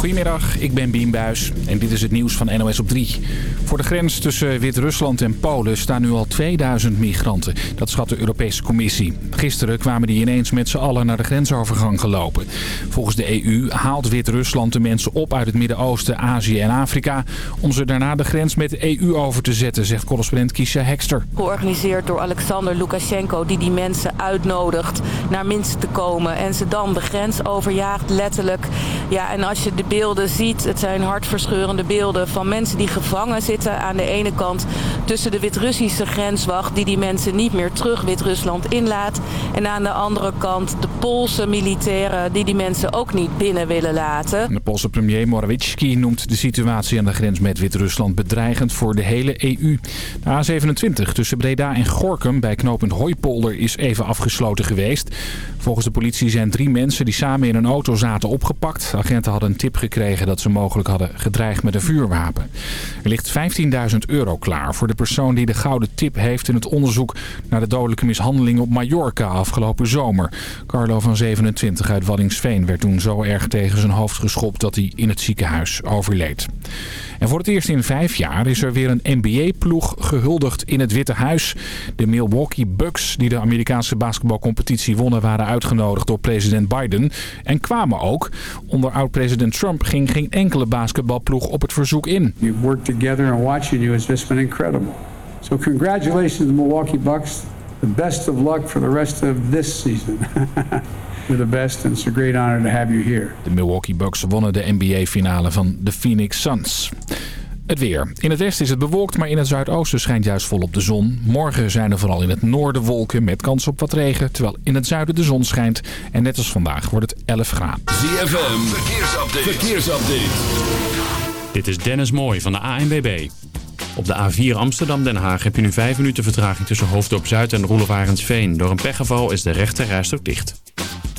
Goedemiddag, ik ben Bien Buis en dit is het nieuws van NOS op 3. Voor de grens tussen Wit-Rusland en Polen staan nu al 2000 migranten. Dat schat de Europese Commissie. Gisteren kwamen die ineens met z'n allen naar de grensovergang gelopen. Volgens de EU haalt Wit-Rusland de mensen op uit het Midden-Oosten, Azië en Afrika... om ze daarna de grens met de EU over te zetten, zegt correspondent Kisha Hekster. Georganiseerd door Alexander Lukashenko die die mensen uitnodigt naar Minsk te komen... en ze dan de grens overjaagt, letterlijk. Ja, en als je de beelden ziet, het zijn hartverscheurende beelden van mensen die gevangen zitten aan de ene kant tussen de Wit-Russische grenswacht die die mensen niet meer terug Wit-Rusland inlaat en aan de andere kant de Poolse militairen die die mensen ook niet binnen willen laten. De Poolse premier Morawiecki noemt de situatie aan de grens met Wit-Rusland bedreigend voor de hele EU. De A27 tussen Breda en Gorkum bij knooppunt Hooipolder is even afgesloten geweest. Volgens de politie zijn drie mensen die samen in een auto zaten opgepakt. Agenten hadden een tip gekregen dat ze mogelijk hadden gedreigd met een vuurwapen. Er ligt 15.000 euro klaar voor de persoon die de gouden tip heeft in het onderzoek naar de dodelijke mishandeling op Mallorca afgelopen zomer. Carlo van 27 uit Waddingsveen werd toen zo erg tegen zijn hoofd geschopt dat hij in het ziekenhuis overleed. En voor het eerst in vijf jaar is er weer een NBA-ploeg gehuldigd in het Witte Huis. De Milwaukee Bucks, die de Amerikaanse basketbalcompetitie wonnen, waren uitgenodigd door president Biden. En kwamen ook. Onder oud-president Trump ging geen enkele basketbalploeg op het verzoek in. We've worked together and watching you has just been incredible. So congratulations Milwaukee Bucks. The best of luck for the rest of this season. You're the best and it's a great honor to have you here. De Milwaukee Bucks wonnen de NBA-finale van de Phoenix Suns. Het weer. In het westen is het bewolkt, maar in het zuidoosten schijnt juist volop de zon. Morgen zijn er vooral in het noorden wolken met kans op wat regen, terwijl in het zuiden de zon schijnt. En net als vandaag wordt het 11 graden. ZFM, verkeersupdate. verkeersupdate. Dit is Dennis Mooij van de ANWB. Op de A4 Amsterdam-Den Haag heb je nu 5 minuten vertraging tussen Hoofddorp Zuid en Roelevarensveen. Door een pechgeval is de rechte rijstok dicht.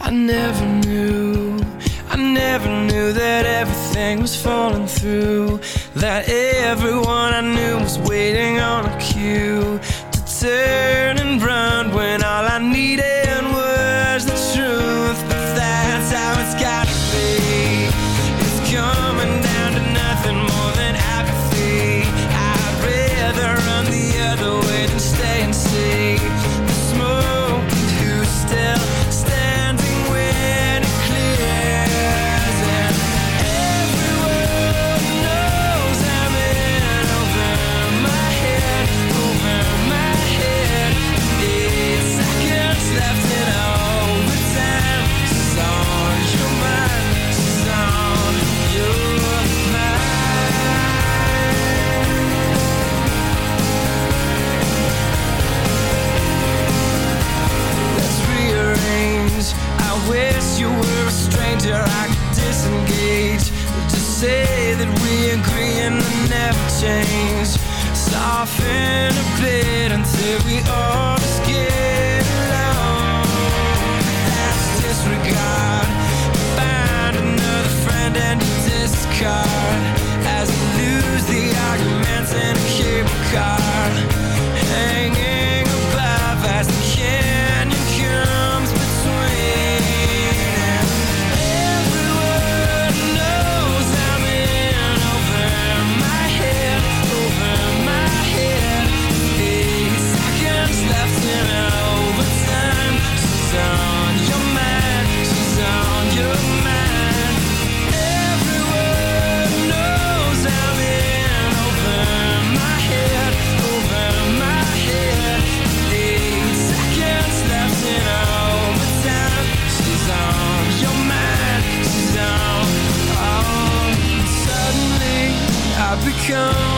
I never knew, I never knew that everything was falling through. That everyone I knew was waiting on a cue to turn and run when all I needed was the truth. But that's how it's gotta be. It's coming down to nothing more than apathy. I'd rather run the stranger. I could disengage. Just say that we agree and then never change. Soften a bit until we all just get along. That's disregard. Find another friend and discard. As we lose the arguments in a cable come.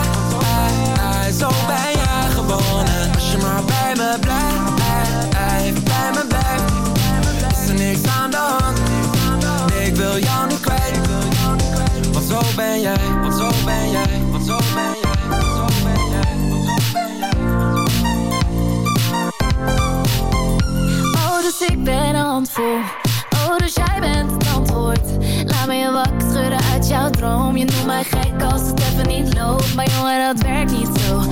me blijft, bij me blijft, is er niks aan de hand. Ik wil jou niet kwijt, want zo ben jij, want zo ben jij, want zo ben jij, want zo ben jij, want zo ben jij. Oh, dus ik ben een handvol. Oh, dus jij bent het antwoord. Laat me je wakker schudden uit jouw droom. Je noemt mij gek als het even niet loopt. Maar jongen, dat werkt niet zo.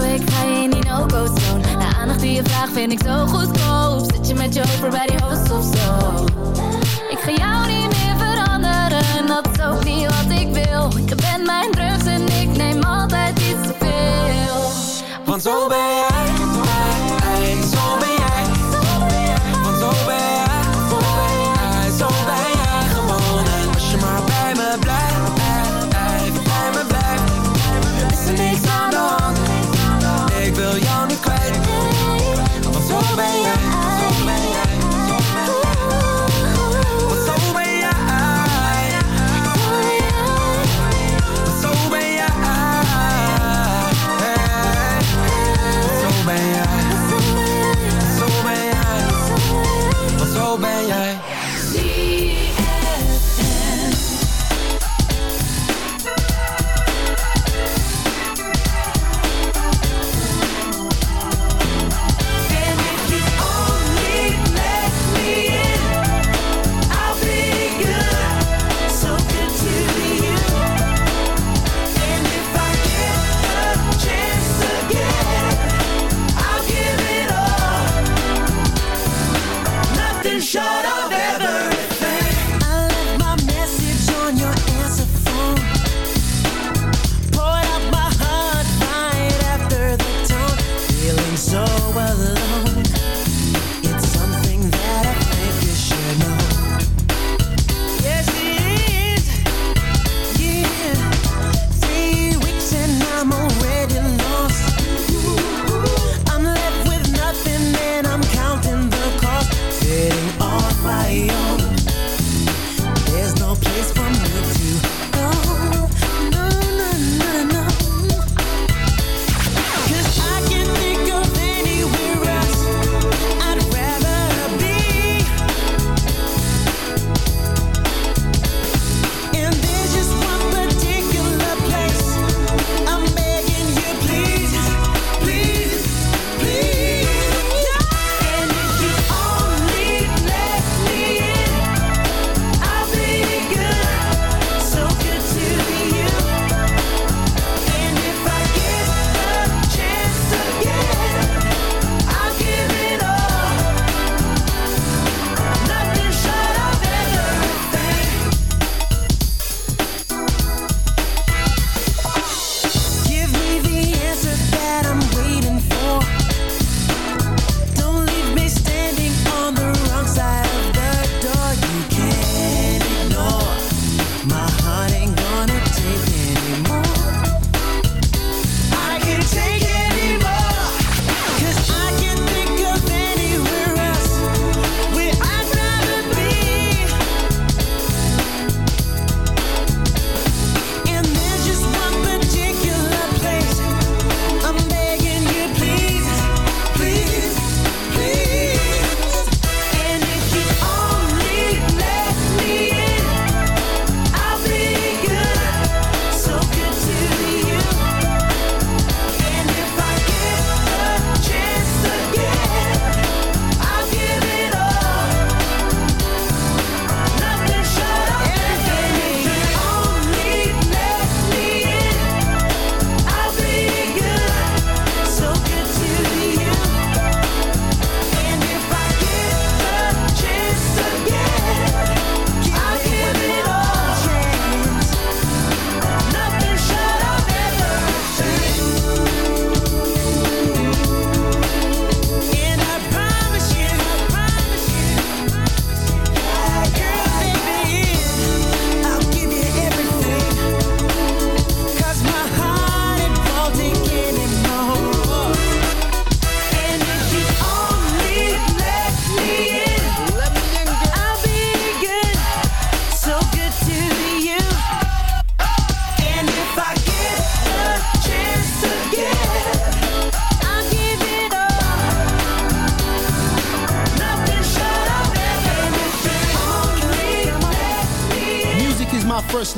Week ga je in die no-go zone. De aandacht die je vraagt vind ik zo goedkoop. Zit je met je over bij die host of zo. Ik ga jou niet meer veranderen. Dat is ook niet wat ik wil. Ik ben mijn drugs en ik neem altijd iets te veel. Want zo ben jij,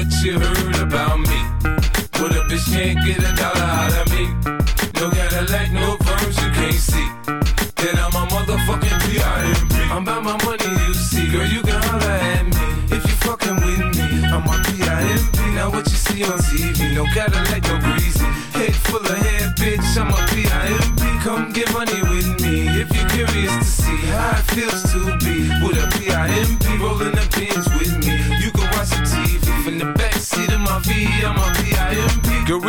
What you heard about me. But a bitch can't get a dollar out of me. No Cadillac, no perms you can't see. Then I'm a motherfucking P.I.M.P. I'm about my money, you see. Girl, you can holler at me. If you fucking with me, I'm a P.I.M.P. Now what you see on TV, no Cadillac, no greasy. Head full of hair, bitch, I'm a P.I.M.P. Come get money with me if you're curious to see how it feels to be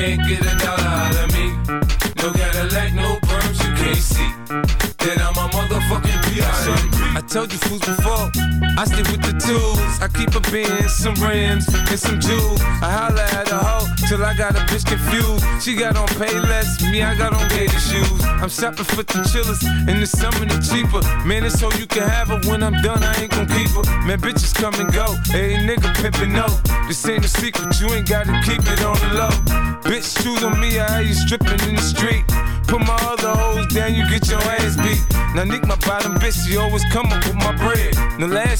can't get a dollar out of me. No Cadillac, no perms, you can't see. I'm a motherfucking. I told you fools before, I stick with the tools. I keep a Benz, some rims, and some jewels. I holla at a hoe till I got a bitch confused. She got on pay less, me I got on gator shoes. I'm shopping for the chillers, in the summer the cheaper. Man, it's so you can have her when I'm done, I ain't gon' keep her. Man, bitches come and go, hey nigga pimpin' no. This ain't a secret, you ain't gotta keep it on the low. Bitch, shoes on me, I you stripping in the street. Put my other hoes down, you get your ass beat. Now Nick, my bottom bitch, she always come up with my bread. The last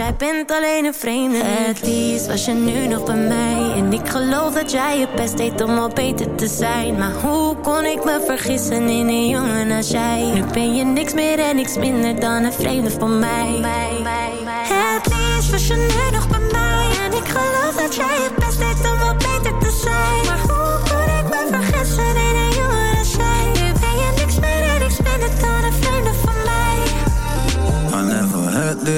jij bent alleen een vreemde. Het liefst was je nu nog bij mij. En ik geloof dat jij je best deed om al beter te zijn. Maar hoe kon ik me vergissen in een jongen als jij? Nu ben je niks meer en niks minder dan een vreemde van mij. Het liefst was je nu nog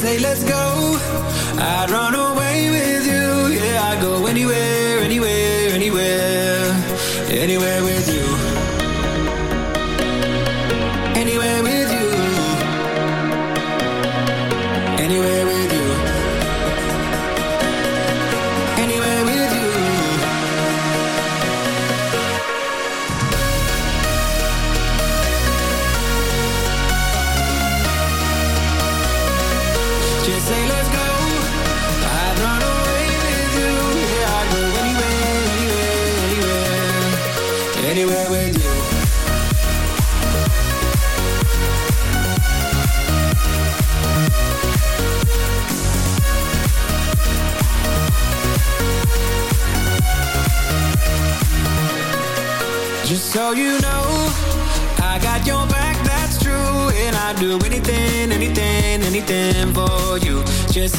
say, let's go. I'd run away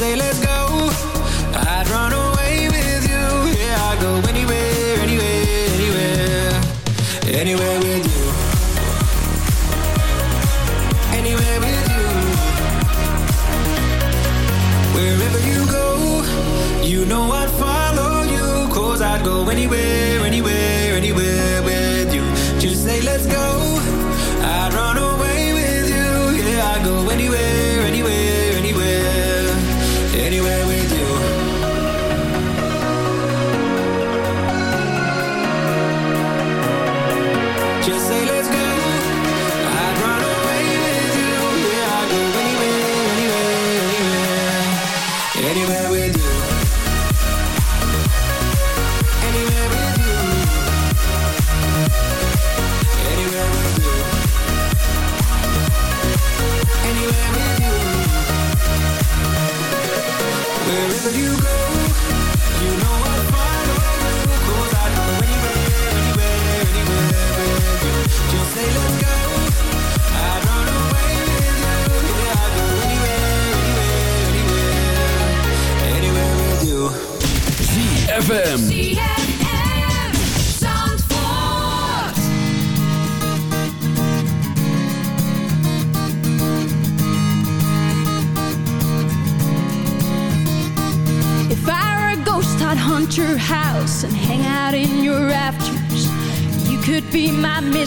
sailors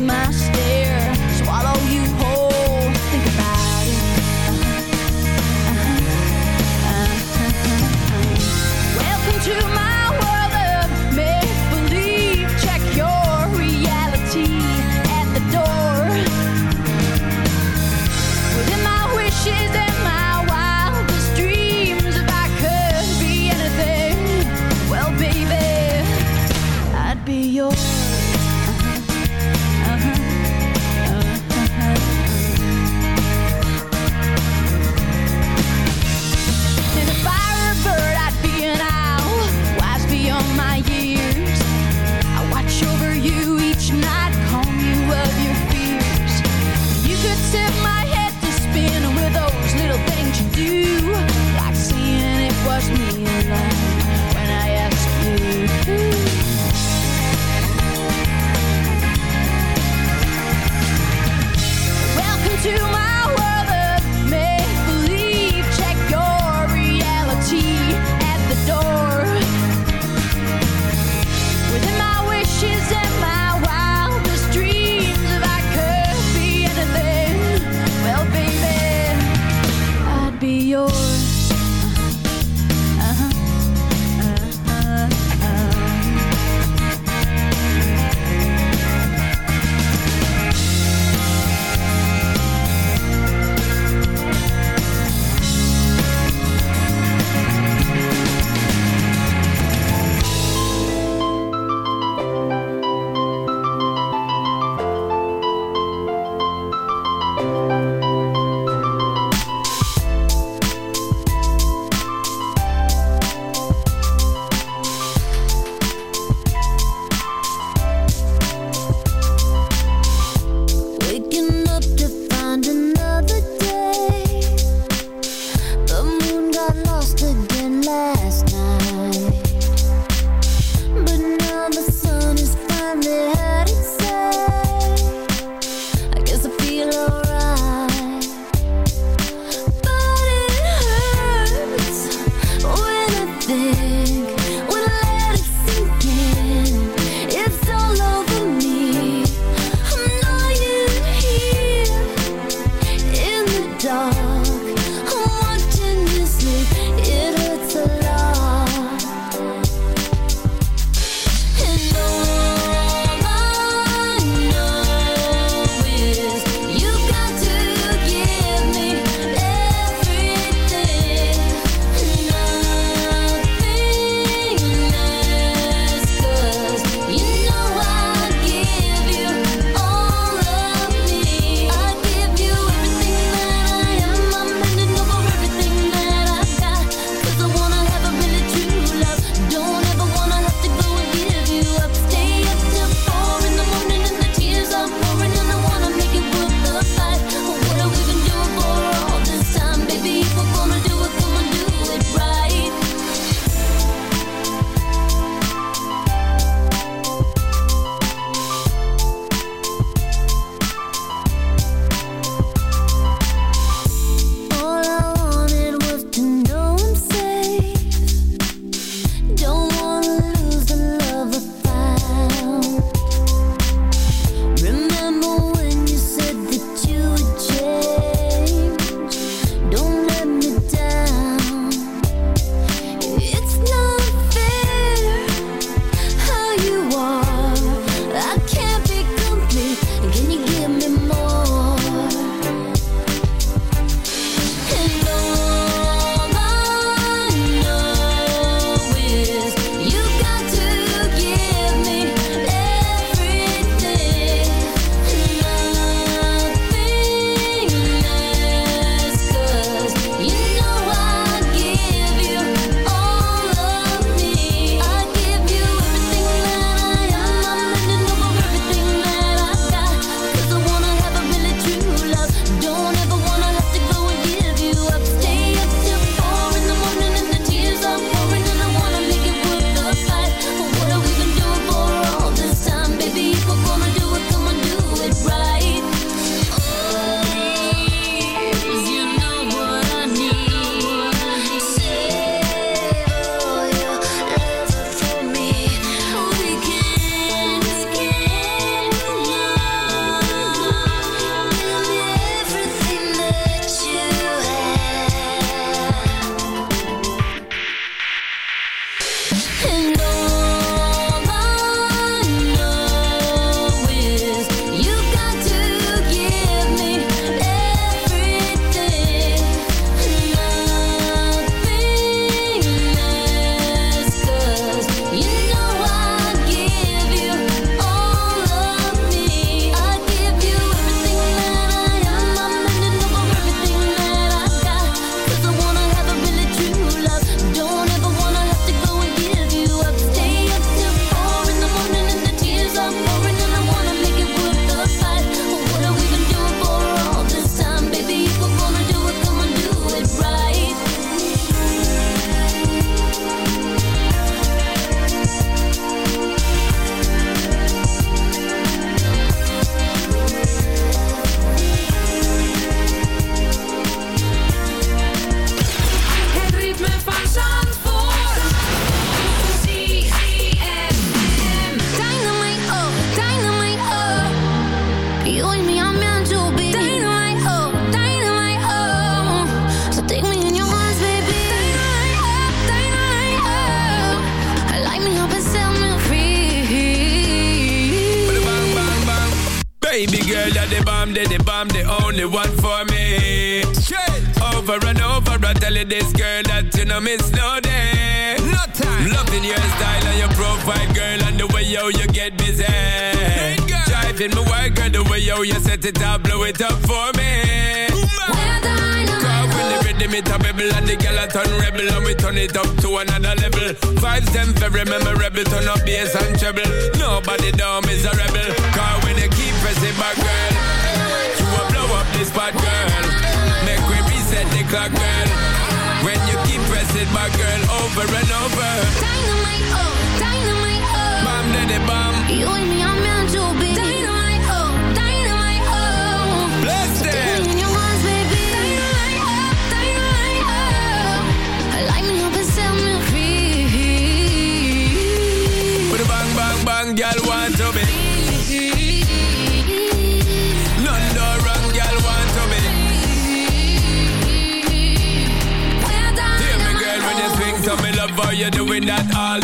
my stare. Swallow you whole. Think about it. Uh-huh. Uh-huh. Uh-huh. Welcome to my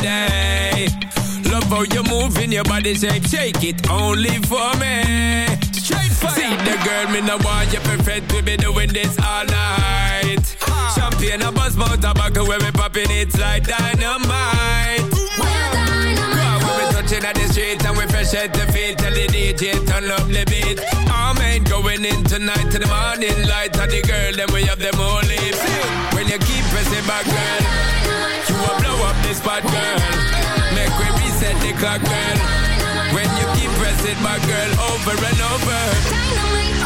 that day. Love how you moving your body shape, shake it only for me. Straight fire. See the girl, me no want you perfect, we be doing this all night. Uh-huh. Champagne, a buzz, mouth, tobacco, when we popping it like dynamite. Girl, when we touching at the street and we fresh at the feet, tell the DJ turn up the beat. Our man going in tonight to the morning light, and the girl, then we have them all lips. When you keep pressing back, girl, blow up this spot, girl. Make we reset the clock, girl. When you keep pressing back, girl, over and over. Dynamite,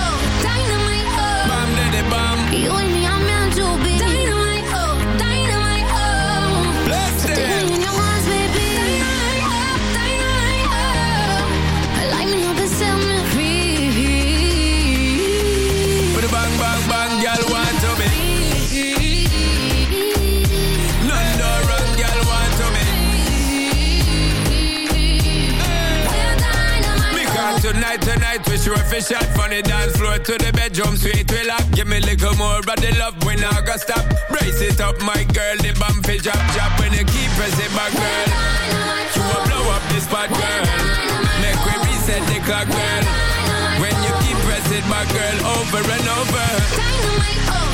tonight, tonight, we sure fi shot from the dance floor to the bedroom sweet we lock. Give me a little more of the love, we not gonna stop. Brace it up, my girl, the bum fi drop, drop. When you keep pressing back, girl, you will blow up this spot, girl. Make we reset the clock, girl. When you keep pressing back, girl, over and over. Dynamite, oh,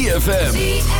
ZFM.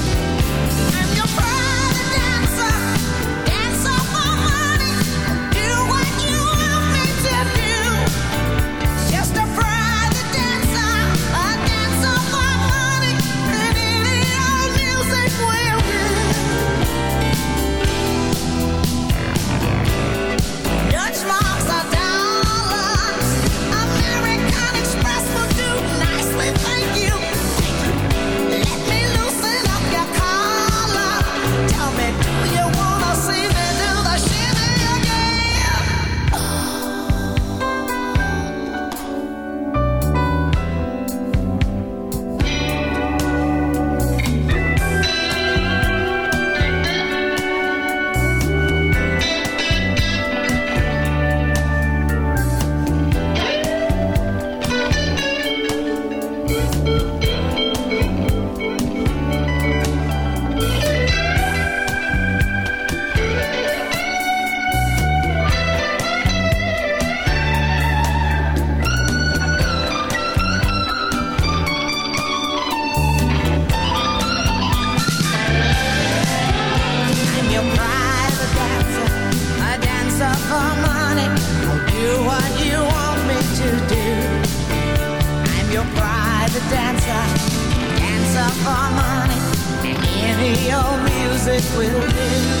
harmonic Any old music will do.